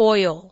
oil.